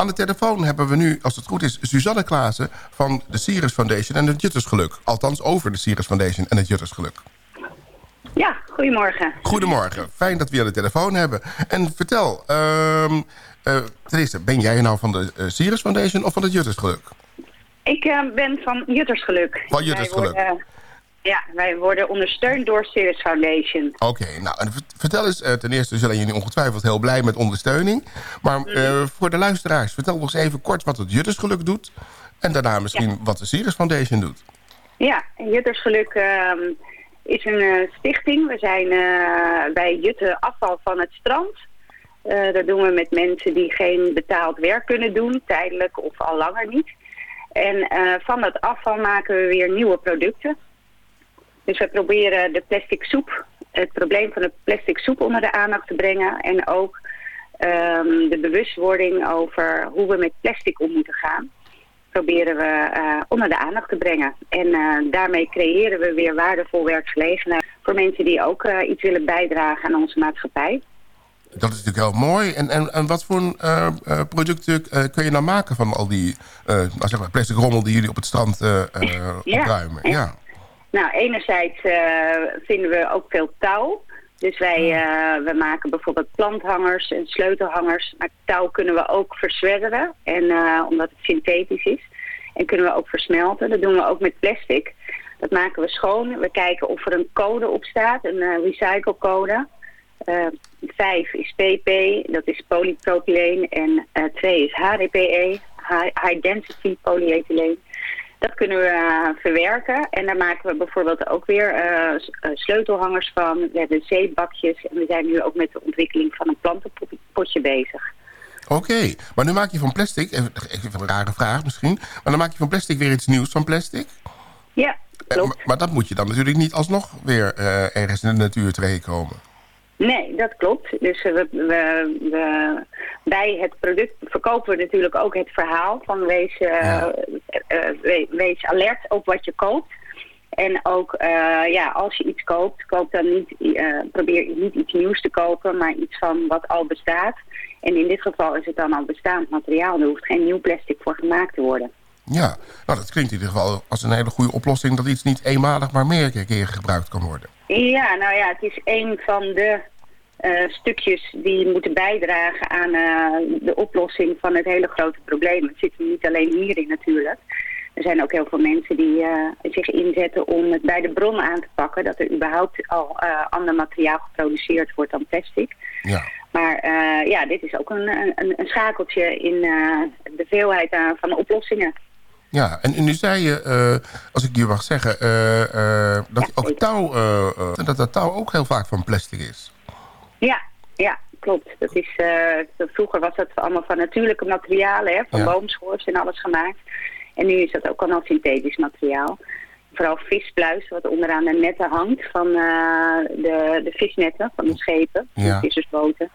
Aan de telefoon hebben we nu, als het goed is, Suzanne Klaassen... van de Sirius Foundation en het Juttersgeluk. Althans, over de Sirius Foundation en het Juttersgeluk. Ja, goedemorgen. Goedemorgen. Fijn dat we je aan de telefoon hebben. En vertel, um, uh, ten eerste, ben jij nou van de uh, Sirius Foundation of van het Juttersgeluk? Ik uh, ben van Juttersgeluk. Van Juttersgeluk. Wij worden, ja, wij worden ondersteund door Sirius Foundation. Oké, okay, nou, vertel eens, ten eerste zullen jullie ongetwijfeld heel blij met ondersteuning. Maar mm. voor de luisteraars, vertel nog eens even kort wat het Juttersgeluk doet. En daarna misschien ja. wat de Sirius Foundation doet. Ja, Juttersgeluk ehm, is een uh, stichting. We zijn uh, bij Jutte afval van het strand. Dat doen we met mensen die geen betaald werk kunnen doen, tijdelijk of al langer niet. En van dat afval maken we weer nieuwe producten. Dus we proberen de plastic soep, het probleem van de plastic soep onder de aandacht te brengen. En ook um, de bewustwording over hoe we met plastic om moeten gaan proberen we uh, onder de aandacht te brengen. En uh, daarmee creëren we weer waardevol werkgelegenheid voor mensen die ook uh, iets willen bijdragen aan onze maatschappij. Dat is natuurlijk heel mooi. En, en, en wat voor producten kun je nou maken van al die nou zeg maar plastic rommel die jullie op het strand ja, opruimen? Ja. Nou, enerzijds vinden we ook veel touw. Dus wij uh, we maken bijvoorbeeld planthangers en sleutelhangers. Maar touw kunnen we ook verzwedderen. En, uh, omdat het synthetisch is. En kunnen we ook versmelten. Dat doen we ook met plastic. Dat maken we schoon. We kijken of er een code op staat. Een uh, recyclecode. vijf is PP. Dat is polypropyleen. En twee is HDPE. High Density Polyethylene. Dat kunnen we uh, verwerken. En daar maken we bijvoorbeeld ook weer uh, sleutelhangers van. We hebben zeepbakjes. En we zijn nu ook met de ontwikkeling van een plantenpotje bezig. Oké, okay. maar nu maak je van plastic, even, even een rare vraag misschien... maar dan maak je van plastic weer iets nieuws van plastic? Ja, klopt. Maar, maar dat moet je dan natuurlijk niet alsnog weer ergens in de natuur terechtkomen. Nee, dat klopt. Dus we, we, we, bij het product verkopen we natuurlijk ook het verhaal van wees, uh, uh, wees alert op wat je koopt. En ook, uh, ja, als je iets koopt, koop dan niet, probeer niet iets nieuws te kopen, maar iets van wat al bestaat. En in dit geval is het dan al bestaand materiaal. Er hoeft geen nieuw plastic voor gemaakt te worden. Ja, nou dat klinkt in ieder geval als een hele goede oplossing... dat iets niet eenmalig, maar meer keer gebruikt kan worden. Ja, nou ja, het is een van de uh, stukjes die moeten bijdragen aan uh, de oplossing van het hele grote probleem. Het zit niet alleen hierin natuurlijk. Er zijn ook heel veel mensen die uh, zich inzetten om het bij de bron aan te pakken... dat er überhaupt al ander materiaal geproduceerd wordt dan plastic. Ja. Maar ja, dit is ook een, een, een schakeltje in de veelheid van de oplossingen. Ja, en, nu zei je, als ik je mag zeggen, dat ja, ook touw, dat dat touw ook heel vaak van plastic is. Ja, ja, klopt. Dat is, vroeger was dat allemaal van natuurlijke materialen, hè, van ja. boomschors en alles gemaakt. En nu is dat ook allemaal synthetisch materiaal. Vooral vispluis, wat onderaan de netten hangt van de, de visnetten van de schepen, ja. de vissersboten.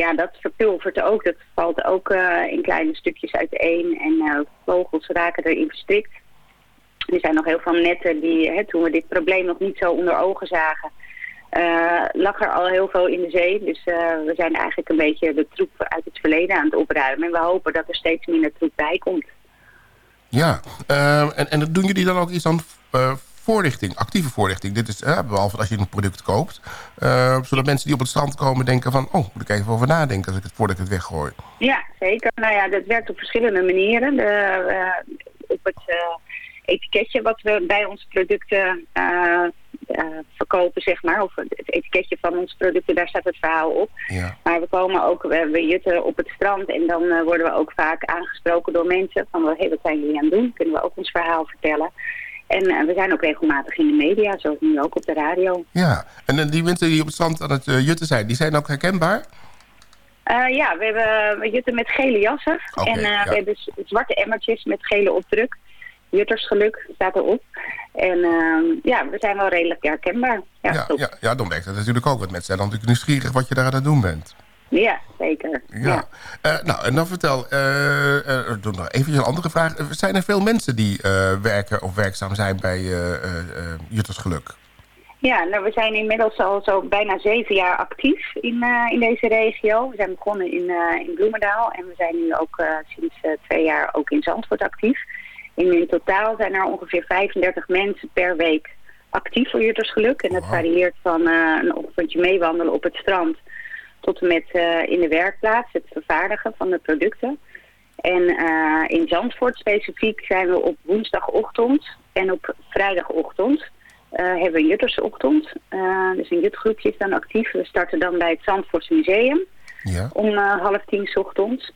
Ja, dat verpulvert ook. Dat valt ook uh, in kleine stukjes uiteen en vogels raken erin verstrikt. Er zijn nog heel veel netten die, hè, toen we dit probleem nog niet zo onder ogen zagen uh, lag er al heel veel in de zee. Dus we zijn eigenlijk een beetje de troep uit het verleden aan het opruimen. En we hopen dat er steeds minder troep bij komt. Ja, uh, en, en doen jullie dan ook iets aan voorlichting, actieve voorlichting? Dit is, behalve als je een product koopt. zodat mensen die op het strand komen denken van... oh, moet ik even over nadenken als ik het, voordat ik het weggooi. Ja, zeker. Nou ja, dat werkt op verschillende manieren. De, op het etiketje wat we bij onze producten uh, verkopen, zeg maar. Of het etiketje van onze producten, daar staat het verhaal op. Ja. Maar we komen ook, we, jutten op het strand en dan uh, worden we ook vaak aangesproken door mensen. Van, hey, wat zijn jullie aan het doen? Kunnen we ook ons verhaal vertellen? En uh, we zijn ook regelmatig in de media, zoals nu ook op de radio. Ja, en die mensen die op het strand aan het jutten zijn, die zijn ook herkenbaar? ja, we, hebben, jutten met gele jassen. Okay, en ja. we hebben zwarte emmertjes met gele opdruk. Juttersgeluk staat erop. En uh, ja, we zijn wel redelijk herkenbaar. Ja, ja, ja, ja, dan werkt het natuurlijk ook. Want mensen zijn dan natuurlijk nieuwsgierig wat je daar aan het doen bent. Ja, zeker. Ja. ja. Uh, nou, en dan vertel, uh, uh, doe nog even een andere vraag. Zijn er veel mensen die werken of werkzaam zijn bij Juttersgeluk? Ja, nou, we zijn inmiddels al zo bijna zeven jaar actief in, uh, in deze regio. We zijn begonnen in, uh, in Bloemendaal en we zijn nu ook uh, sinds twee jaar ook in Zandvoort actief. En in totaal zijn er ongeveer 35 mensen per week actief voor Juttersgeluk. En dat wow. varieert van een ochtendje meewandelen op het strand tot en met in de werkplaats, het vervaardigen van de producten. En in Zandvoort specifiek zijn we op woensdagochtend en op vrijdagochtend uh, hebben we een juttersochtend. Uh, dus een jutgroepje is dan actief. We starten dan bij het Zandvoorts Museum ja. om half tien ochtends.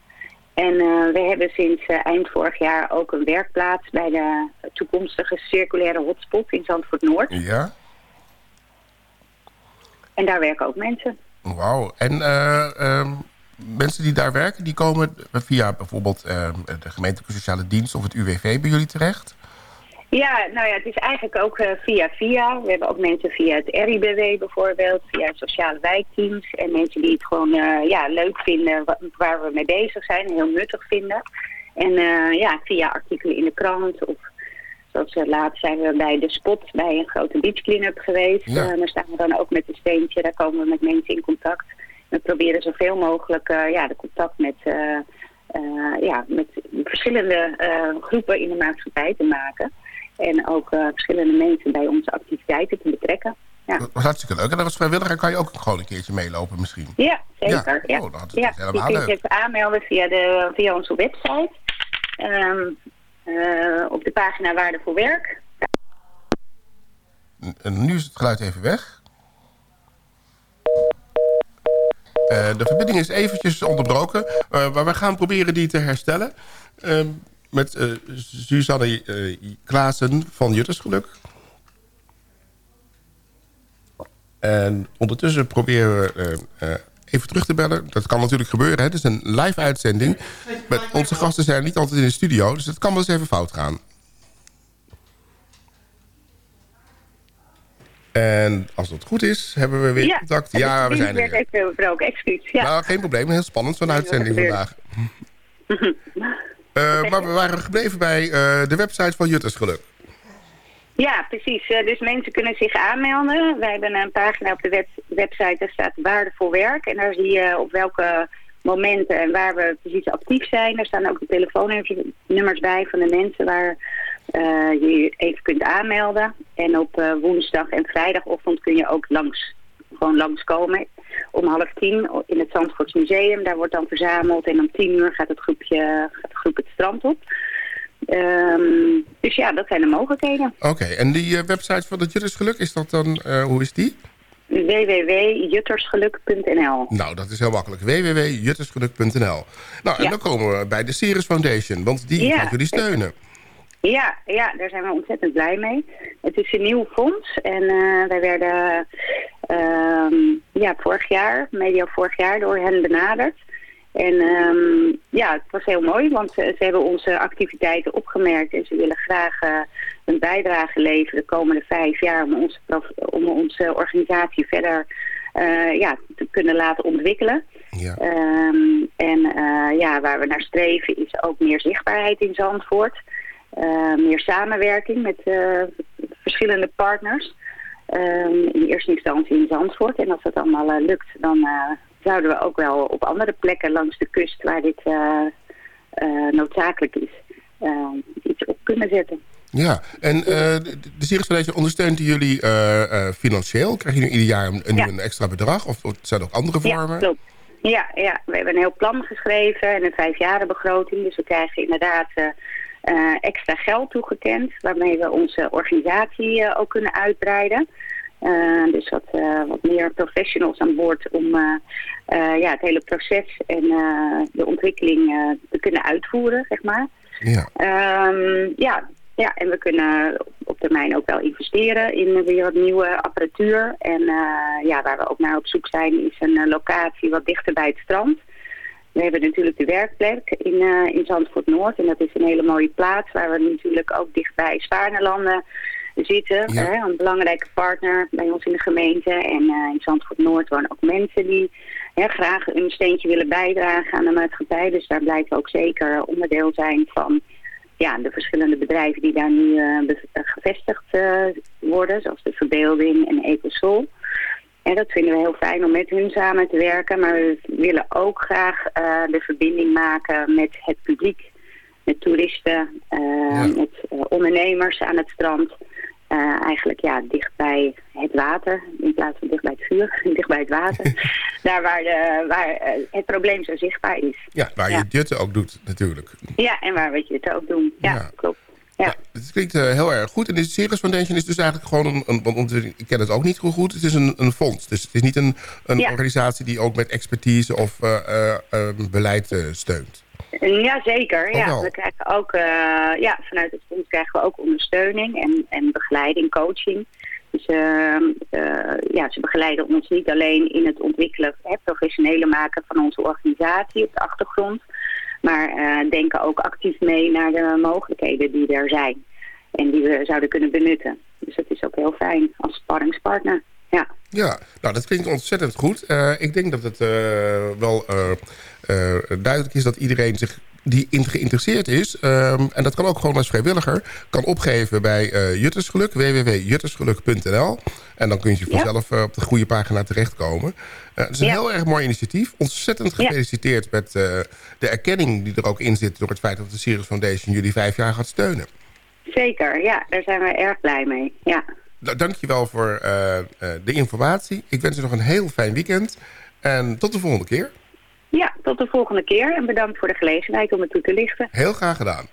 En we hebben sinds eind vorig jaar ook een werkplaats bij de toekomstige circulaire hotspot in Zandvoort Noord. Ja. En daar werken ook mensen. Wauw. En um, mensen die daar werken, die komen via bijvoorbeeld ehm, de gemeentelijke sociale dienst of het UWV bij jullie terecht? Ja, nou ja, het is eigenlijk ook uh, via via. We hebben ook mensen via het RIBW bijvoorbeeld, via sociale wijkteams. En mensen die het gewoon uh, ja, leuk vinden waar we mee bezig zijn, heel nuttig vinden. En uh, ja, via artikelen in de krant of zoals laatst zijn we bij de Spot bij een grote beach clean-up geweest. Ja. daar staan we dan ook met een steentje, daar komen we met mensen in contact. We proberen zoveel mogelijk ja, de contact met, ja, met verschillende groepen in de maatschappij te maken. En ook uh, verschillende mensen bij onze activiteiten te betrekken. Ja. Dat was hartstikke leuk. En als vrijwilliger kan je ook gewoon een keertje meelopen misschien. Ja, zeker. Ja. Oh, dat ja. helemaal je kunt je even aanmelden via, de, via onze website. Um, op de pagina Waarde voor Werk. En nu is het geluid even weg. Uh, de verbinding is eventjes onderbroken. maar we gaan proberen die te herstellen. Uh, met Suzanne Klaassen van Juttersgeluk. En ondertussen proberen we even terug te bellen. Dat kan natuurlijk gebeuren. Hè? Het is een live uitzending. Met onze gasten zijn niet altijd in de studio. Dus het kan wel eens even fout gaan. En als dat goed is, hebben we weer ja, contact. Ja, we zijn er weer. even excuus. Ja. Nou, geen probleem. Heel spannend zo'n uitzending vandaag. Uh, maar we waren gebleven bij uh, de website van Juttersgeluk. Ja, precies. Uh, dus mensen kunnen zich aanmelden. Wij hebben een pagina op de web website, daar staat waardevol werk. En daar zie je op welke momenten en waar we precies actief zijn. Daar staan ook de telefoonnummers bij van de mensen waar je je even kunt aanmelden. En op woensdag en vrijdagochtend kun je ook langs, gewoon langskomen om half tien in het Zandvoorts Museum. Daar wordt dan verzameld en om tien uur gaat het, groepje, gaat de groep het strand op. Um, dus ja, dat zijn de mogelijkheden. Oké, en die uh, website van het Juttersgeluk, is dat dan, uh, hoe is die? www.juttersgeluk.nl Nou, dat is heel makkelijk. www.juttersgeluk.nl Nou, en dan komen we bij de Ceres Foundation, want die ja. gaan jullie steunen. Ja, ja, daar zijn we ontzettend blij mee. Het is een nieuw fonds en uh, wij werden um, ja, vorig jaar, medio vorig jaar, door hen benaderd. En um, ja, het was heel mooi, want ze, hebben onze activiteiten opgemerkt en ze willen graag uh, een bijdrage leveren de komende vijf jaar om onze, om onze organisatie verder uh, ja, te kunnen laten ontwikkelen. Ja. Um, en ja, waar we naar streven is ook meer zichtbaarheid in Zandvoort. Meer samenwerking met verschillende partners. Uh, in eerste instantie in Zandvoort. En als dat allemaal uh, lukt, dan zouden we ook wel op andere plekken langs de kust waar dit noodzakelijk is, iets op kunnen zetten. Ja, en de Foundation ondersteunt jullie financieel? Krijg je nu ieder jaar een, een extra bedrag? Of, of zijn er ook andere vormen? Ja, klopt. Ja, ja, we hebben een heel plan geschreven en een vijfjarenbegroting. Dus we krijgen inderdaad uh, extra geld toegekend, waarmee we onze organisatie uh, ook kunnen uitbreiden. Uh, dus wat, wat meer professionals aan boord om ja, het hele proces en de ontwikkeling te kunnen uitvoeren, zeg maar. Ja. Um, ja, ja, en we kunnen op termijn ook wel investeren in weer wat nieuwe apparatuur. En ja, waar we ook naar op zoek zijn is een locatie wat dichter bij het strand. We hebben natuurlijk de werkplek in, uh, in Zandvoort Noord. En dat is een hele mooie plaats waar we natuurlijk ook dichtbij Spaarnelanden zitten. Hè, een belangrijke partner bij ons in de gemeente. En uh, in Zandvoort Noord wonen ook mensen die hè, graag een steentje willen bijdragen aan de maatschappij. Dus daar blijven we ook zeker onderdeel zijn van ja, de verschillende bedrijven die daar nu gevestigd worden, zoals de Verbeelding en Ecosol. En dat vinden we heel fijn om met hun samen te werken. Maar we willen ook graag de verbinding maken met het publiek. Met toeristen, met ondernemers aan het strand. Eigenlijk ja, dicht bij het water, in plaats van dicht bij het vuur, dicht bij het water. Daar waar, de, waar het probleem zo zichtbaar is. Ja, waar je het jutten ook doet natuurlijk. Ja, en waar we het jutten ook doen. Ja, ja. klopt. Ja. het klinkt uh, heel erg goed. En de Cirrus Foundation is dus eigenlijk gewoon een... een want ik ken het ook niet goed. Het is een, een fonds. Dus het is niet een, een ja. organisatie die ook met expertise of beleid steunt. Ja, zeker. Ja. We krijgen ook, uh, ja, vanuit het fonds krijgen we ook ondersteuning en, en begeleiding, coaching. Dus uh, uh, ja, ze begeleiden ons niet alleen in het ontwikkelen, het professionele maken van onze organisatie op de achtergrond. Maar denken ook actief mee naar de mogelijkheden die er zijn. En die we zouden kunnen benutten. Dus dat is ook heel fijn als sparringspartner. Ja. ja, nou dat klinkt ontzettend goed. ik denk dat het wel uh, duidelijk is dat iedereen zich die geïnteresseerd is... Um, en dat kan ook gewoon als vrijwilliger... kan opgeven bij uh, Juttersgeluk, www.juttersgeluk.nl. En dan kun je vanzelf ja. uh, op de goede pagina terechtkomen. het is een ja. heel erg mooi initiatief. Ontzettend gefeliciteerd ja. met de erkenning die er ook in zit... door het feit dat de Sirius Foundation jullie vijf jaar gaat steunen. Zeker, ja. Daar zijn we erg blij mee, ja. Dankjewel voor de informatie. Ik wens u nog een heel fijn weekend. En tot de volgende keer. Ja, tot de volgende keer. En bedankt voor de gelegenheid om het toe te lichten. Heel graag gedaan.